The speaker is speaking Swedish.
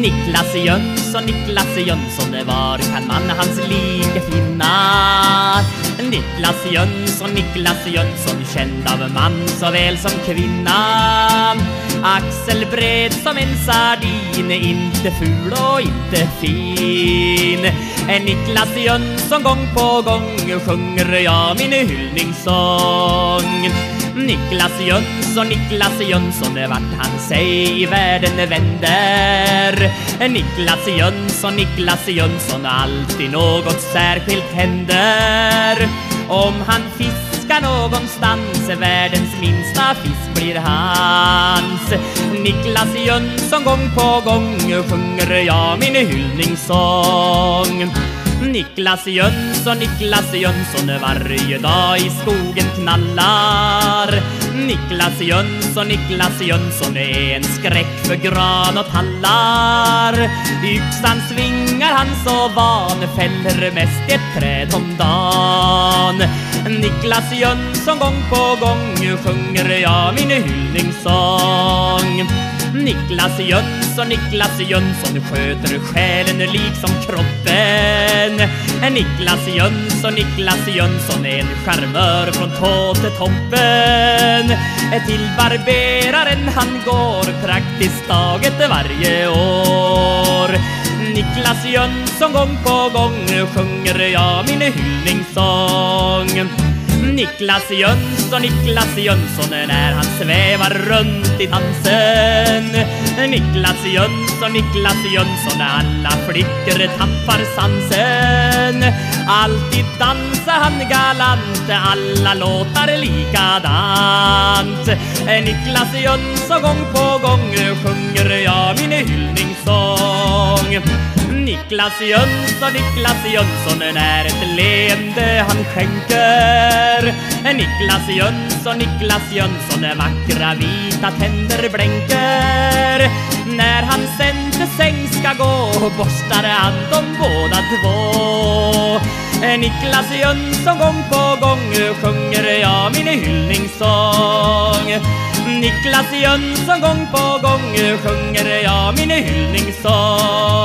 Niklas Jönsson, Niklas Jönsson, var kan man hans like finna? Niklas Jönsson, Niklas Jönsson, känd av man såväl som kvinna. Axel bred som en sardin, inte ful och inte fin. Niklas Jönsson, gång på gång sjunger jag min hyllningssång. Niklas Jönsson, Niklas Jönsson, vart han sig i världen vänder. Niklas Jönsson, Niklas Jönsson, alltid något särskilt händer. Om han fiskar någonstans, världens minsta fisk blir hans. Niklas Jönsson, gång på gång sjunger jag min hyllningssång. Niklas Jönsson, Niklas Jönsson varje dag i skogen knallar. Niklas Jönsson, Niklas Jönsson är en skräck för gran och tallar. Yxan svingar han så van, fäller mest ett träd om dagen. Niklas Jönsson, gång på gång sjunger jag min hyllningssång. Niklas Jönsson, Niklas Jönsson sköter själen liksom kroppen. Niklas Jönsson, Niklas Jönsson är en charmör från tå till toppen. Till barberaren han går praktiskt taget varje år. Niklas Jönsson, gång på gång sjunger jag min hyllningssång. Niklas Jönsson, Niklas Jönsson när han svävar runt i dansen. Niklas Jönsson, Niklas Jönsson när alla flickor tappar sansen. Alltid dansar han galant, alla låtar likadant. Niklas Jönsson, gång på gång sjunger jag min hyllningssång. Niklas Jönsson, Niklas Jönsson när ett leende han skänker. Niklas Jönsson, Niklas Jönsson är vackra vita tänder blänker. När han sen till säng ska gå borstar han de båda två. Niklas Jönsson, gång på gång sjunger jag min hyllningssång. Niklas Jönsson, gång på gång sjunger jag min hyllningssång.